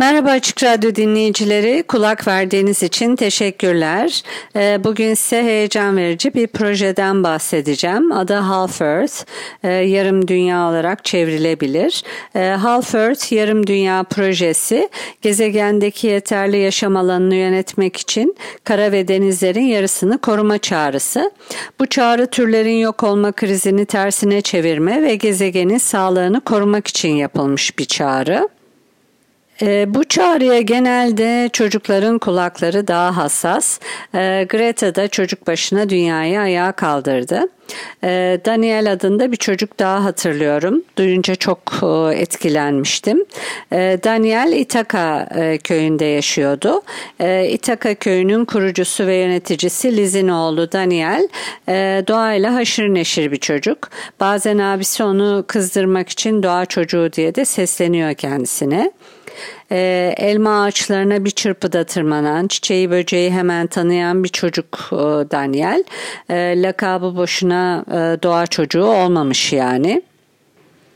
Merhaba Açık Radyo dinleyicileri, kulak verdiğiniz için teşekkürler. Ee, bugün size heyecan verici bir projeden bahsedeceğim. Adı Half Earth, ee, yarım dünya olarak çevrilebilir. Ee, Half Earth yarım dünya projesi, gezegendeki yeterli yaşam alanını yönetmek için kara ve denizlerin yarısını koruma çağrısı. Bu çağrı türlerin yok olma krizini tersine çevirme ve gezegenin sağlığını korumak için yapılmış bir çağrı. E, bu çağrıya genelde çocukların kulakları daha hassas. E, Greta da çocuk başına dünyayı ayağa kaldırdı. E, Daniel adında bir çocuk daha hatırlıyorum. Duyunca çok e, etkilenmiştim. E, Daniel Itaka e, köyünde yaşıyordu. E, Itaka köyünün kurucusu ve yöneticisi Liz'in oğlu Daniel e, doğayla haşır neşir bir çocuk. Bazen abisi onu kızdırmak için doğa çocuğu diye de sesleniyor kendisine e, elma ağaçlarına bir çırpıda tırmanan, çiçeği böceği hemen tanıyan bir çocuk e, Daniel. E, lakabı boşuna e, doğa çocuğu olmamış yani.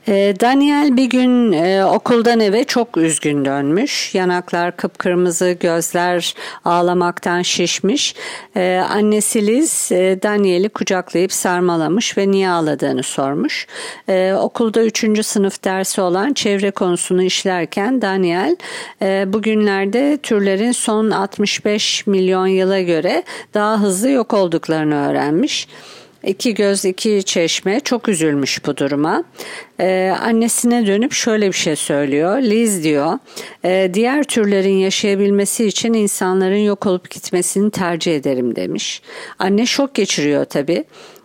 Ee, Daniel bir gün e, okuldan eve çok üzgün dönmüş. Yanaklar kıpkırmızı, gözler ağlamaktan şişmiş. Ee, annesi Liz e, Daniel'i kucaklayıp sarmalamış ve niye ağladığını sormuş. Ee, okulda üçüncü sınıf dersi olan çevre konusunu işlerken Daniel e, bugünlerde türlerin son 65 milyon yıla göre daha hızlı yok olduklarını öğrenmiş. İki göz iki çeşme çok üzülmüş bu duruma. Ee, annesine dönüp şöyle bir şey söylüyor. Liz diyor e, diğer türlerin yaşayabilmesi için insanların yok olup gitmesini tercih ederim demiş. Anne şok geçiriyor tabii.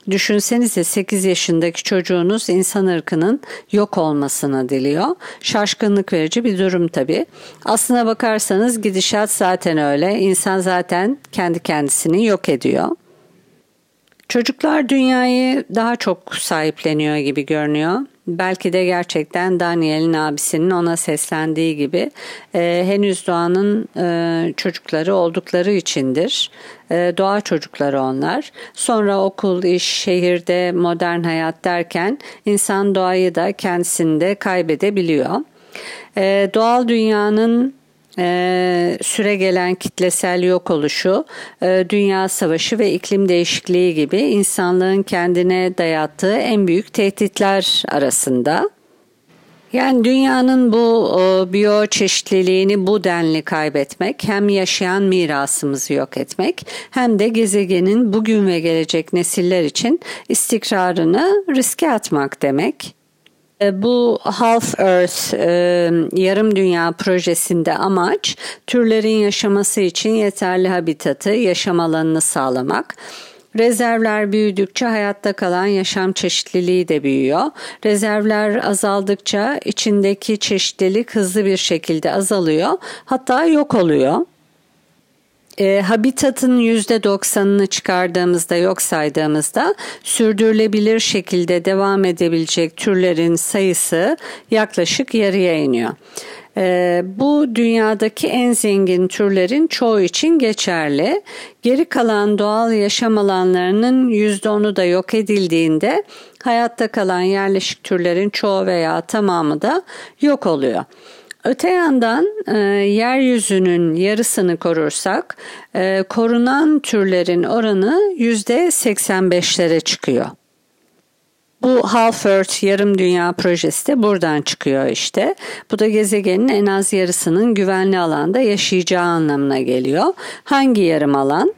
Düşünsenize 8 yaşındaki çocuğunuz insan ırkının yok olmasını diliyor. Şaşkınlık verici bir durum tabii. Aslına bakarsanız gidişat zaten öyle. İnsan zaten kendi kendisini yok ediyor. Çocuklar dünyayı daha çok sahipleniyor gibi görünüyor. Belki de gerçekten Daniel'in abisinin ona seslendiği gibi e, henüz doğanın e, çocukları oldukları içindir. E, doğa çocukları onlar. Sonra okul, iş, şehirde, modern hayat derken insan doğayı da kendisinde kaybedebiliyor. E, doğal dünyanın e, süre gelen kitlesel yok oluşu, e, dünya savaşı ve iklim değişikliği gibi insanlığın kendine dayattığı en büyük tehditler arasında. Yani dünyanın bu o, biyoçeşitliliğini bu denli kaybetmek hem yaşayan mirasımızı yok etmek hem de gezegenin bugün ve gelecek nesiller için istikrarını riske atmak demek. E, bu Half Earth e, yarım dünya projesinde amaç türlerin yaşaması için yeterli habitatı, yaşam alanını sağlamak. Rezervler büyüdükçe hayatta kalan yaşam çeşitliliği de büyüyor. Rezervler azaldıkça içindeki çeşitlilik hızlı bir şekilde azalıyor, hatta yok oluyor. E, habitatın %90'ını çıkardığımızda yok saydığımızda sürdürülebilir şekilde devam edebilecek türlerin sayısı yaklaşık yarıya iniyor. E, bu dünyadaki en zengin türlerin çoğu için geçerli. Geri kalan doğal yaşam alanlarının %10'u da yok edildiğinde hayatta kalan yerleşik türlerin çoğu veya tamamı da yok oluyor. Öte yandan e, yeryüzünün yarısını korursak e, korunan türlerin oranı yüzde 85'lere çıkıyor. Bu Half Earth yarım dünya projesi de buradan çıkıyor işte. Bu da gezegenin en az yarısının güvenli alanda yaşayacağı anlamına geliyor. Hangi yarım alan?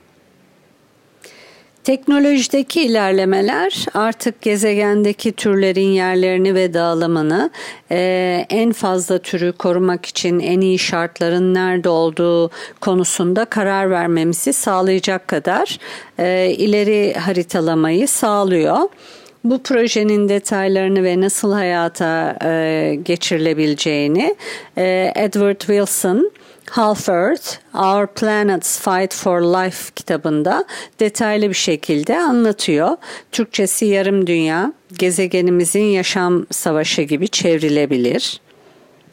Teknolojideki ilerlemeler artık gezegendeki türlerin yerlerini ve dağılımını e, en fazla türü korumak için en iyi şartların nerede olduğu konusunda karar vermemizi sağlayacak kadar e, ileri haritalamayı sağlıyor. Bu projenin detaylarını ve nasıl hayata e, geçirilebileceğini e, Edward Wilson Half Earth, Our Planet's Fight for Life kitabında detaylı bir şekilde anlatıyor. Türkçesi yarım dünya, gezegenimizin yaşam savaşı gibi çevrilebilir.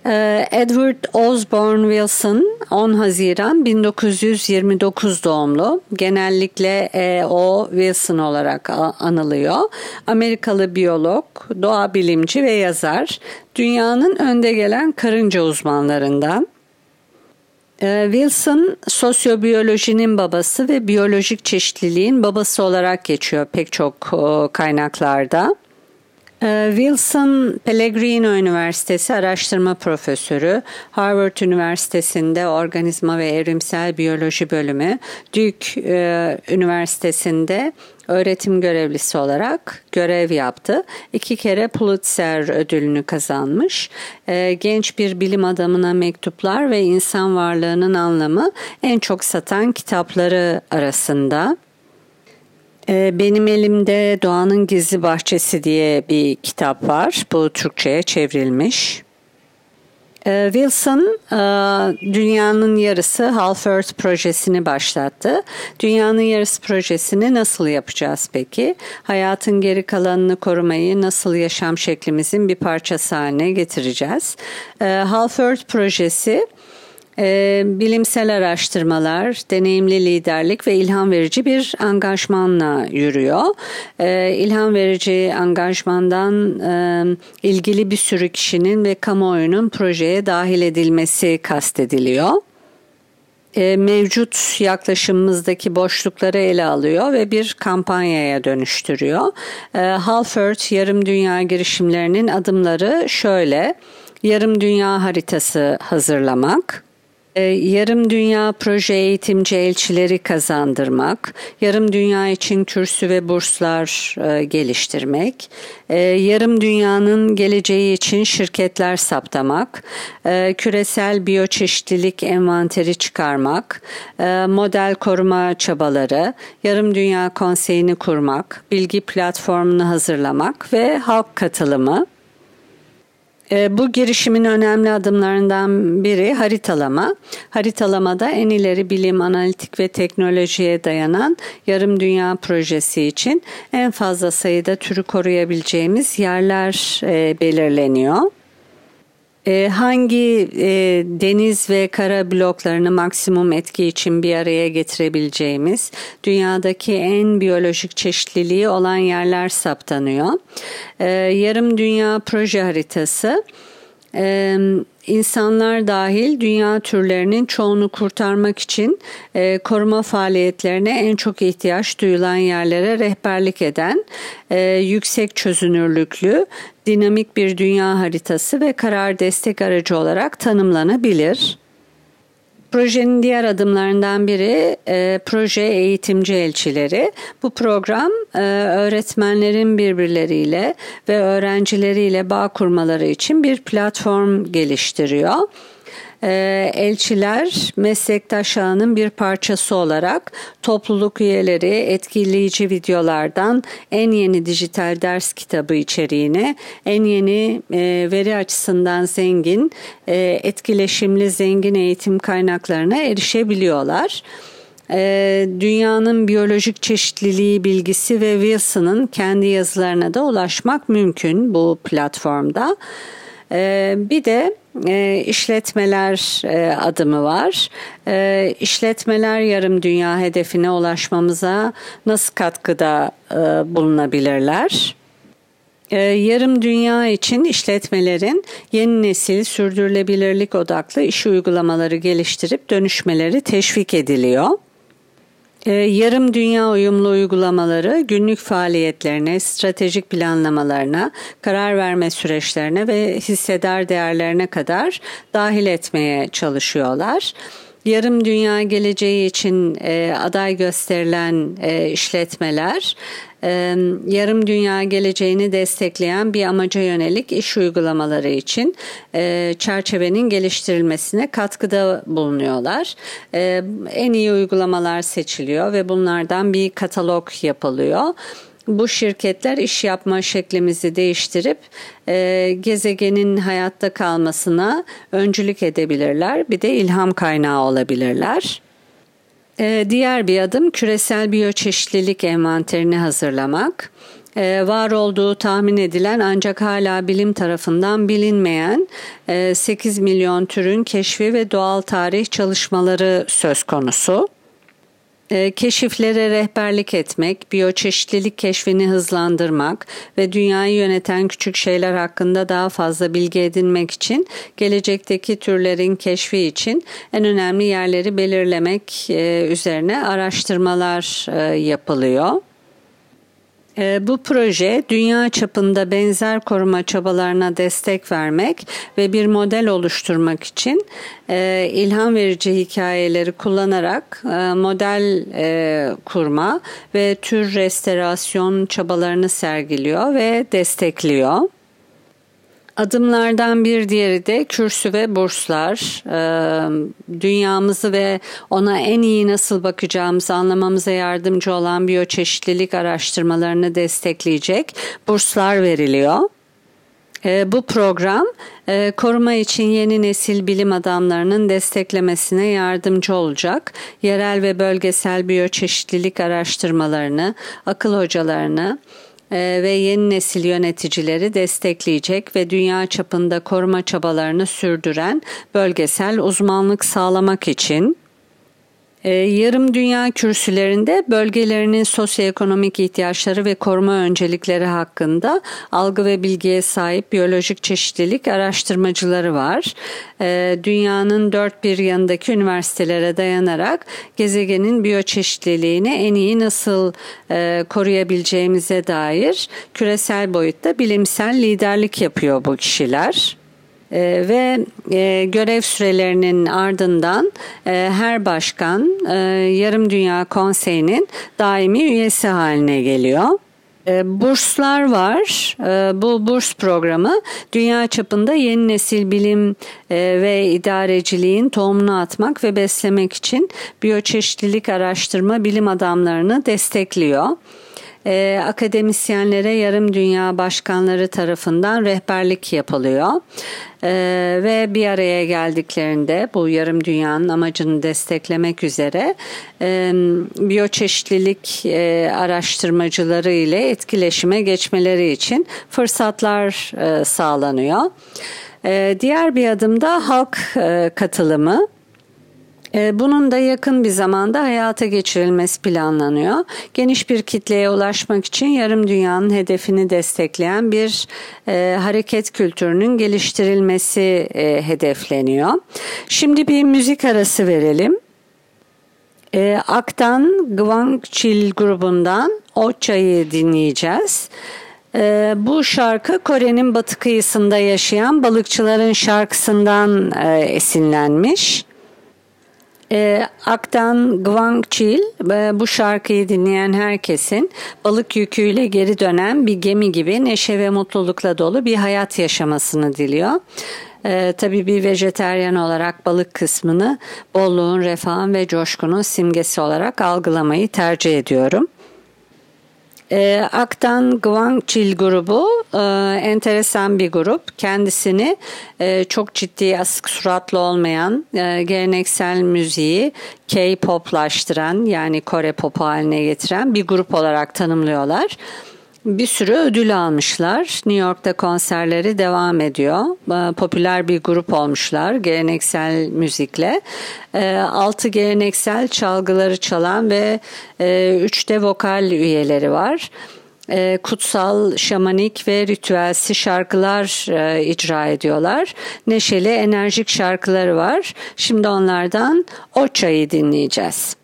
Ee, Edward Osborne Wilson 10 Haziran 1929 doğumlu. Genellikle e, o Wilson olarak anılıyor. Amerikalı biyolog, doğa bilimci ve yazar. Dünyanın önde gelen karınca uzmanlarından. Ee, Wilson sosyobiyolojinin babası ve biyolojik çeşitliliğin babası olarak geçiyor pek çok kaynaklarda. Ee, Wilson Pellegrino Üniversitesi araştırma profesörü, Harvard Üniversitesi'nde organizma ve evrimsel biyoloji bölümü, Duke e, Üniversitesi'nde öğretim görevlisi olarak görev yaptı. İki kere Pulitzer ödülünü kazanmış. Ee, genç bir bilim adamına mektuplar ve insan varlığının anlamı en çok satan kitapları arasında. Ee, benim elimde Doğanın Gizli Bahçesi diye bir kitap var. Bu Türkçe'ye çevrilmiş. Ee, Wilson e, dünyanın yarısı Half Earth projesini başlattı. Dünyanın yarısı projesini nasıl yapacağız peki? Hayatın geri kalanını korumayı nasıl yaşam şeklimizin bir parçası haline getireceğiz? Ee, Half Earth projesi e, bilimsel araştırmalar, deneyimli liderlik ve ilham verici bir angajmanla yürüyor. E, ilham verici angajmandan e, ilgili bir sürü kişinin ve kamuoyunun projeye dahil edilmesi kastediliyor e, mevcut yaklaşımımızdaki boşlukları ele alıyor ve bir kampanyaya dönüştürüyor. Half Earth yarım dünya girişimlerinin adımları şöyle. Yarım dünya haritası hazırlamak, ee, yarım Dünya Proje Eğitimci Elçileri kazandırmak, Yarım Dünya için kürsü ve burslar e, geliştirmek, e, Yarım Dünya'nın geleceği için şirketler saptamak, e, küresel biyoçeşitlilik envanteri çıkarmak, model koruma çabaları, Yarım Dünya Konseyi'ni kurmak, bilgi platformunu hazırlamak ve halk katılımı bu girişimin önemli adımlarından biri haritalama. Haritalamada en ileri bilim, analitik ve teknolojiye dayanan yarım dünya projesi için en fazla sayıda türü koruyabileceğimiz yerler e, belirleniyor. Ee, hangi e, deniz ve kara bloklarını maksimum etki için bir araya getirebileceğimiz dünyadaki en biyolojik çeşitliliği olan yerler saptanıyor. Ee, yarım dünya proje haritası insanlar dahil dünya türlerinin çoğunu kurtarmak için e, koruma faaliyetlerine en çok ihtiyaç duyulan yerlere rehberlik eden e, yüksek çözünürlüklü dinamik bir dünya haritası ve karar destek aracı olarak tanımlanabilir. Projenin diğer adımlarından biri e, proje eğitimci elçileri. Bu program e, öğretmenlerin birbirleriyle ve öğrencileriyle bağ kurmaları için bir platform geliştiriyor. Ee, elçiler meslektaş ağının bir parçası olarak topluluk üyeleri etkileyici videolardan en yeni dijital ders kitabı içeriğine, en yeni e, veri açısından zengin, e, etkileşimli zengin eğitim kaynaklarına erişebiliyorlar e, dünyanın biyolojik çeşitliliği bilgisi ve Wilson'ın kendi yazılarına da ulaşmak mümkün bu platformda. Bir de e, işletmeler e, adımı var. E, işletmeler yarım dünya hedefine ulaşmamıza nasıl katkıda e, bulunabilirler? E, yarım dünya için işletmelerin yeni nesil sürdürülebilirlik odaklı iş uygulamaları geliştirip dönüşmeleri teşvik ediliyor. Ee, yarım dünya uyumlu uygulamaları günlük faaliyetlerine, stratejik planlamalarına, karar verme süreçlerine ve hissedar değerlerine kadar dahil etmeye çalışıyorlar. Yarım dünya geleceği için e, aday gösterilen e, işletmeler yarım dünya geleceğini destekleyen bir amaca yönelik iş uygulamaları için e, çerçevenin geliştirilmesine katkıda bulunuyorlar. E, en iyi uygulamalar seçiliyor ve bunlardan bir katalog yapılıyor bu şirketler iş yapma şeklimizi değiştirip e, gezegenin hayatta kalmasına öncülük edebilirler. Bir de ilham kaynağı olabilirler. E, diğer bir adım küresel biyoçeşitlilik envanterini hazırlamak. E, var olduğu tahmin edilen ancak hala bilim tarafından bilinmeyen 8 e, milyon türün keşfi ve doğal tarih çalışmaları söz konusu. E, keşiflere rehberlik etmek, biyoçeşitlilik keşfini hızlandırmak ve dünyayı yöneten küçük şeyler hakkında daha fazla bilgi edinmek için gelecekteki türlerin keşfi için en önemli yerleri belirlemek üzerine araştırmalar yapılıyor. Ee, bu proje dünya çapında benzer koruma çabalarına destek vermek ve bir model oluşturmak için e, ilham verici hikayeleri kullanarak e, model e, kurma ve tür restorasyon çabalarını sergiliyor ve destekliyor. Adımlardan bir diğeri de kürsü ve burslar. Ee, dünyamızı ve ona en iyi nasıl bakacağımızı anlamamıza yardımcı olan biyoçeşitlilik araştırmalarını destekleyecek burslar veriliyor. Ee, bu program e, koruma için yeni nesil bilim adamlarının desteklemesine yardımcı olacak. Yerel ve bölgesel biyoçeşitlilik araştırmalarını, akıl hocalarını, ve yeni nesil yöneticileri destekleyecek ve dünya çapında koruma çabalarını sürdüren bölgesel uzmanlık sağlamak için ee, yarım dünya kürsülerinde bölgelerinin sosyoekonomik ihtiyaçları ve koruma öncelikleri hakkında algı ve bilgiye sahip biyolojik çeşitlilik araştırmacıları var. Ee, dünyanın dört bir yanındaki üniversitelere dayanarak gezegenin biyoçeşitliliğini en iyi nasıl e, koruyabileceğimize dair küresel boyutta bilimsel liderlik yapıyor bu kişiler. E, ve e, görev sürelerinin ardından e, her başkan e, Yarım Dünya Konseyi'nin daimi üyesi haline geliyor. E, burslar var. E, bu burs programı dünya çapında yeni nesil bilim e, ve idareciliğin tohumunu atmak ve beslemek için biyoçeşitlilik araştırma bilim adamlarını destekliyor e, akademisyenlere yarım dünya başkanları tarafından rehberlik yapılıyor. E, ve bir araya geldiklerinde bu yarım dünyanın amacını desteklemek üzere e, biyoçeşitlilik e, araştırmacıları ile etkileşime geçmeleri için fırsatlar e, sağlanıyor. E, diğer bir adım da halk e, katılımı. Ee, bunun da yakın bir zamanda hayata geçirilmesi planlanıyor. Geniş bir kitleye ulaşmak için yarım dünyanın hedefini destekleyen bir e, hareket kültürünün geliştirilmesi e, hedefleniyor. Şimdi bir müzik arası verelim. E, Aktan Gwangchil grubundan Ocha'yı dinleyeceğiz. E, bu şarkı Kore'nin batı kıyısında yaşayan balıkçıların şarkısından e, esinlenmiş. E, Aktan Gwangchil e, bu şarkıyı dinleyen herkesin balık yüküyle geri dönen bir gemi gibi neşe ve mutlulukla dolu bir hayat yaşamasını diliyor. E, tabii bir vejeteryan olarak balık kısmını bolluğun, refahın ve coşkunun simgesi olarak algılamayı tercih ediyorum. E, Aktan Guangçil grubu e, enteresan bir grup. Kendisini e, çok ciddi asık suratlı olmayan e, geleneksel müziği K-poplaştıran yani Kore popu haline getiren bir grup olarak tanımlıyorlar bir sürü ödül almışlar. New York'ta konserleri devam ediyor. Popüler bir grup olmuşlar geleneksel müzikle. Ee, altı geleneksel çalgıları çalan ve e, üç de vokal üyeleri var ee, kutsal, şamanik ve ritüelsi şarkılar e, icra ediyorlar. Neşeli, enerjik şarkıları var. Şimdi onlardan o çayı dinleyeceğiz.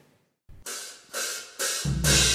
Müzik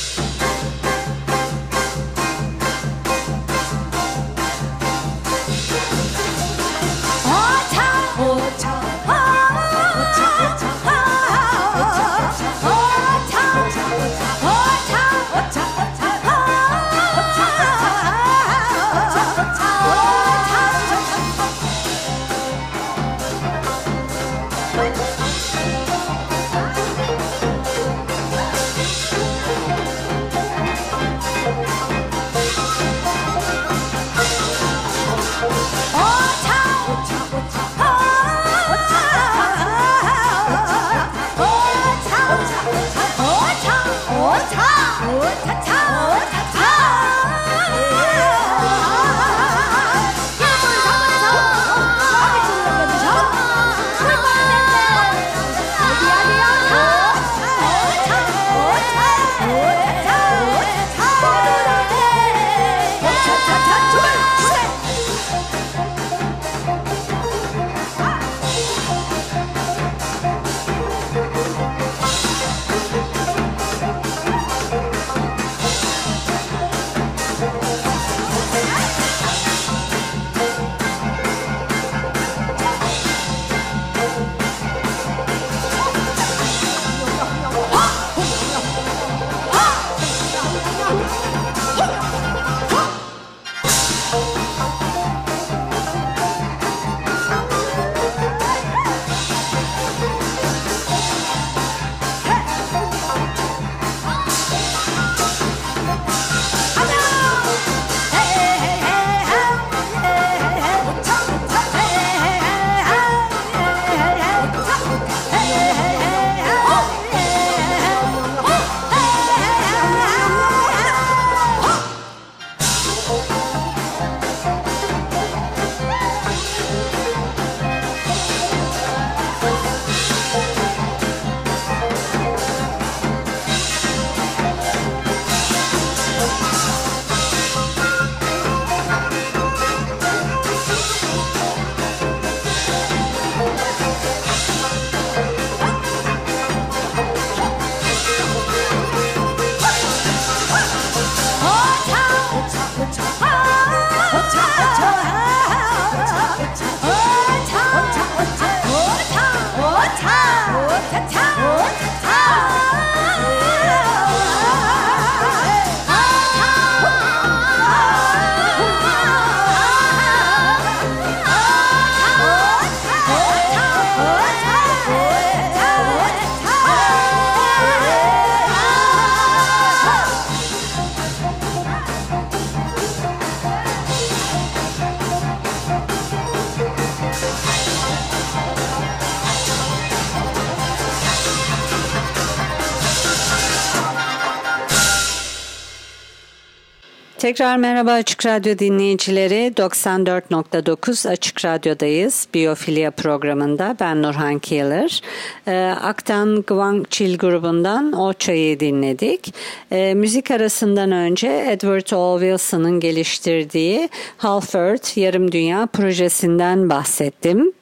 Tekrar merhaba Açık Radyo dinleyicileri. 94.9 Açık Radyo'dayız. Biyofilya programında. Ben Nurhan Kiyalır. E, Aktan Guangçil grubundan O Çay'ı dinledik. E, müzik arasından önce Edward O. Wilson'ın geliştirdiği Half Earth Yarım Dünya projesinden bahsettim.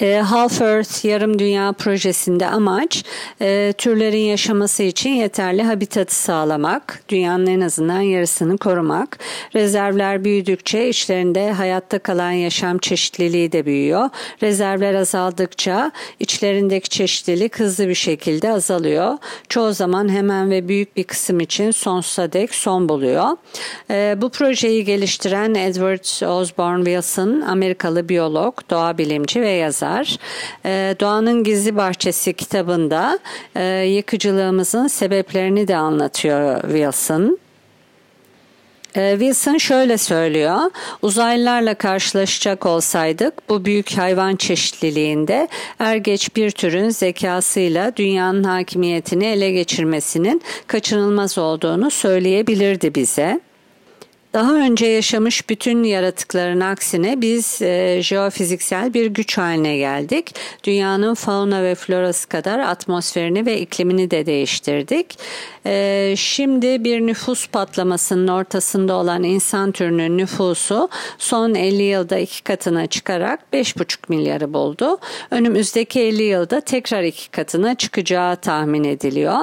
E, Half Earth Yarım Dünya projesinde amaç e, türlerin yaşaması için yeterli habitatı sağlamak, dünyanın en azından yarısını korumak. Rezervler büyüdükçe içlerinde hayatta kalan yaşam çeşitliliği de büyüyor. Rezervler azaldıkça içlerindeki çeşitlilik hızlı bir şekilde azalıyor. Çoğu zaman hemen ve büyük bir kısım için sonsuza dek son buluyor. E, bu projeyi geliştiren Edward Osborne Wilson, Amerikalı biyolog, doğa bilimci ve yazar yazar. E, Doğanın Gizli Bahçesi kitabında e, yıkıcılığımızın sebeplerini de anlatıyor Wilson. Ee, Wilson şöyle söylüyor, uzaylılarla karşılaşacak olsaydık bu büyük hayvan çeşitliliğinde er geç bir türün zekasıyla dünyanın hakimiyetini ele geçirmesinin kaçınılmaz olduğunu söyleyebilirdi bize. Daha önce yaşamış bütün yaratıkların aksine biz e, jeofiziksel bir güç haline geldik. Dünyanın fauna ve florası kadar atmosferini ve iklimini de değiştirdik. E, şimdi bir nüfus patlamasının ortasında olan insan türünün nüfusu son 50 yılda iki katına çıkarak 5,5 milyarı buldu. Önümüzdeki 50 yılda tekrar iki katına çıkacağı tahmin ediliyor.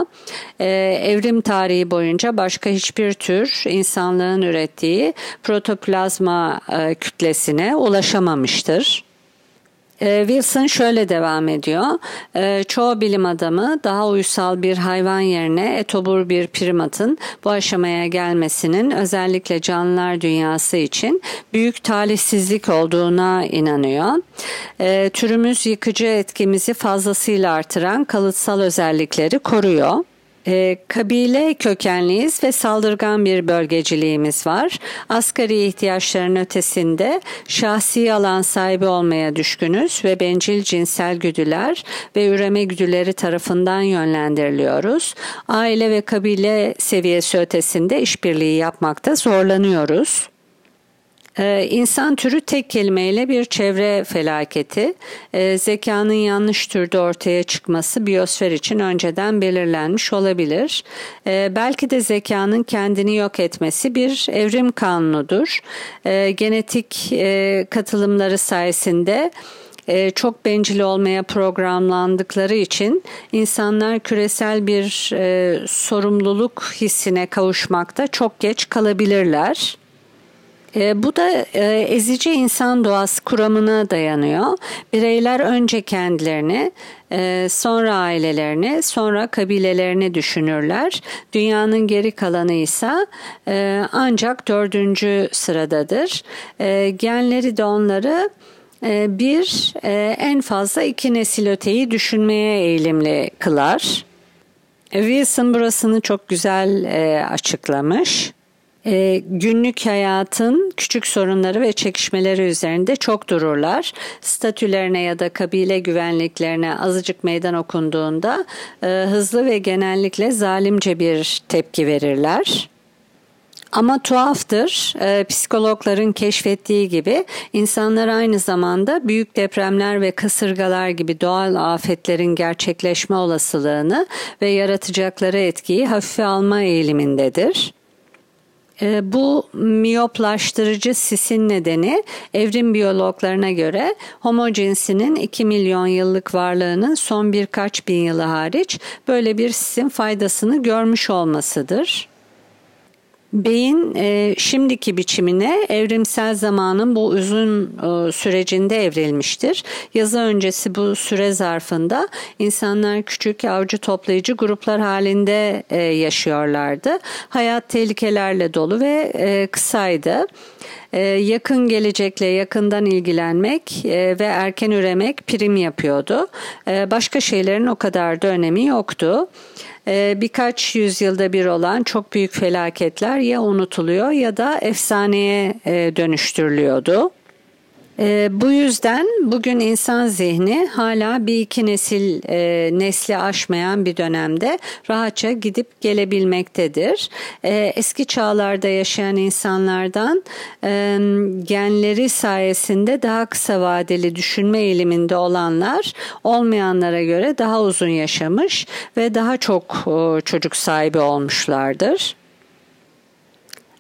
E, evrim tarihi boyunca başka hiçbir tür insanlığın ürettiği ürettiği protoplazma e, kütlesine ulaşamamıştır. E, Wilson şöyle devam ediyor. E, çoğu bilim adamı daha uysal bir hayvan yerine etobur bir primatın bu aşamaya gelmesinin özellikle canlılar dünyası için büyük talihsizlik olduğuna inanıyor. Türümüz yıkıcı etkimizi fazlasıyla artıran kalıtsal özellikleri koruyor. E, kabile kökenliyiz ve saldırgan bir bölgeciliğimiz var. Asgari ihtiyaçların ötesinde şahsi alan sahibi olmaya düşkünüz ve bencil cinsel güdüler ve üreme güdüleri tarafından yönlendiriliyoruz. Aile ve kabile seviyesi ötesinde işbirliği yapmakta zorlanıyoruz. Ee, insan türü tek kelimeyle bir çevre felaketi. Ee, zekanın yanlış türde ortaya çıkması biyosfer için önceden belirlenmiş olabilir. Ee, belki de zekanın kendini yok etmesi bir evrim kanunudur. Ee, genetik e, katılımları sayesinde e, çok bencil olmaya programlandıkları için insanlar küresel bir e, sorumluluk hissine kavuşmakta çok geç kalabilirler. E, bu da e, ezici insan doğası kuramına dayanıyor. Bireyler önce kendilerini, e, sonra ailelerini, sonra kabilelerini düşünürler. Dünyanın geri kalanı ise e, ancak dördüncü sıradadır. E, genleri de onları e, bir e, en fazla iki nesil öteyi düşünmeye eğilimli kılar. Wilson burasını çok güzel e, açıklamış e, günlük hayatın küçük sorunları ve çekişmeleri üzerinde çok dururlar. Statülerine ya da kabile güvenliklerine azıcık meydan okunduğunda e, hızlı ve genellikle zalimce bir tepki verirler. Ama tuhaftır, e, psikologların keşfettiği gibi insanlar aynı zamanda büyük depremler ve kasırgalar gibi doğal afetlerin gerçekleşme olasılığını ve yaratacakları etkiyi hafife alma eğilimindedir. E, bu miyoplaştırıcı sisin nedeni evrim biyologlarına göre homo cinsinin 2 milyon yıllık varlığının son birkaç bin yılı hariç böyle bir sisin faydasını görmüş olmasıdır. Beyin e, şimdiki biçimine evrimsel zamanın bu uzun e, sürecinde evrilmiştir. Yazı öncesi bu süre zarfında insanlar küçük avcı toplayıcı gruplar halinde e, yaşıyorlardı. Hayat tehlikelerle dolu ve e, kısaydı. Ee, yakın gelecekle yakından ilgilenmek e, ve erken üremek prim yapıyordu. Ee, başka şeylerin o kadar da önemi yoktu. Ee, birkaç yüzyılda bir olan çok büyük felaketler ya unutuluyor ya da efsaneye e, dönüştürülüyordu. E, bu yüzden bugün insan zihni hala bir iki nesil e, nesli aşmayan bir dönemde rahatça gidip gelebilmektedir. E, eski çağlarda yaşayan insanlardan e, genleri sayesinde daha kısa vadeli düşünme eğiliminde olanlar olmayanlara göre daha uzun yaşamış ve daha çok e, çocuk sahibi olmuşlardır.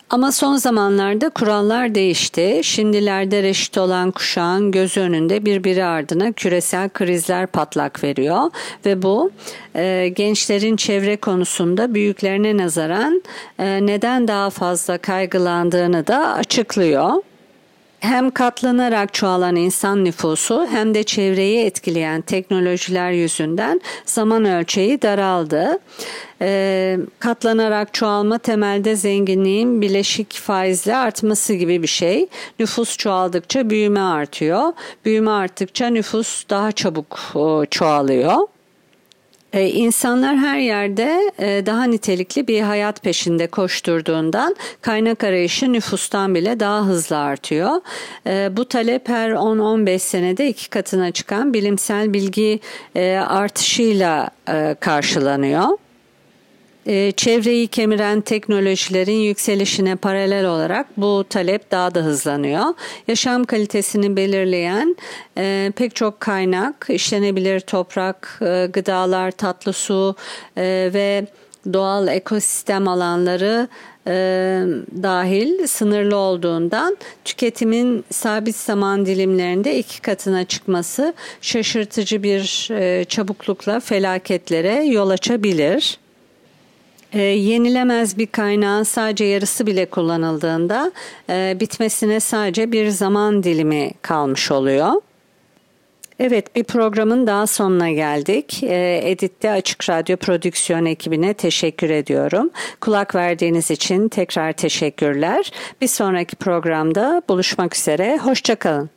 Ama son zamanlarda kurallar değişti. Şimdilerde reşit olan kuşağın göz önünde birbiri ardına küresel krizler patlak veriyor ve bu e, gençlerin çevre konusunda büyüklerine nazaran e, neden daha fazla kaygılandığını da açıklıyor. Hem katlanarak çoğalan insan nüfusu hem de çevreyi etkileyen teknolojiler yüzünden zaman ölçeği daraldı. E, katlanarak çoğalma temelde zenginliğin bileşik faizle artması gibi bir şey. Nüfus çoğaldıkça büyüme artıyor. Büyüme arttıkça nüfus daha çabuk çoğalıyor. Ee, insanlar her yerde e, daha nitelikli bir hayat peşinde koşturduğundan kaynak arayışı nüfustan bile daha hızlı artıyor. Ee, bu talep her 10-15 senede iki katına çıkan bilimsel bilgi e, artışıyla e, karşılanıyor. Ee, çevreyi kemiren teknolojilerin yükselişine paralel olarak bu talep daha da hızlanıyor. Yaşam kalitesini belirleyen e, pek çok kaynak, işlenebilir toprak, e, gıdalar, tatlı su e, ve doğal ekosistem alanları e, dahil sınırlı olduğundan tüketimin sabit zaman dilimlerinde iki katına çıkması şaşırtıcı bir e, çabuklukla felaketlere yol açabilir. E, yenilemez bir kaynağın sadece yarısı bile kullanıldığında e, bitmesine sadece bir zaman dilimi kalmış oluyor. Evet bir programın daha sonuna geldik. E, Edit'te Açık Radyo Prodüksiyon ekibine teşekkür ediyorum. Kulak verdiğiniz için tekrar teşekkürler. Bir sonraki programda buluşmak üzere. Hoşçakalın.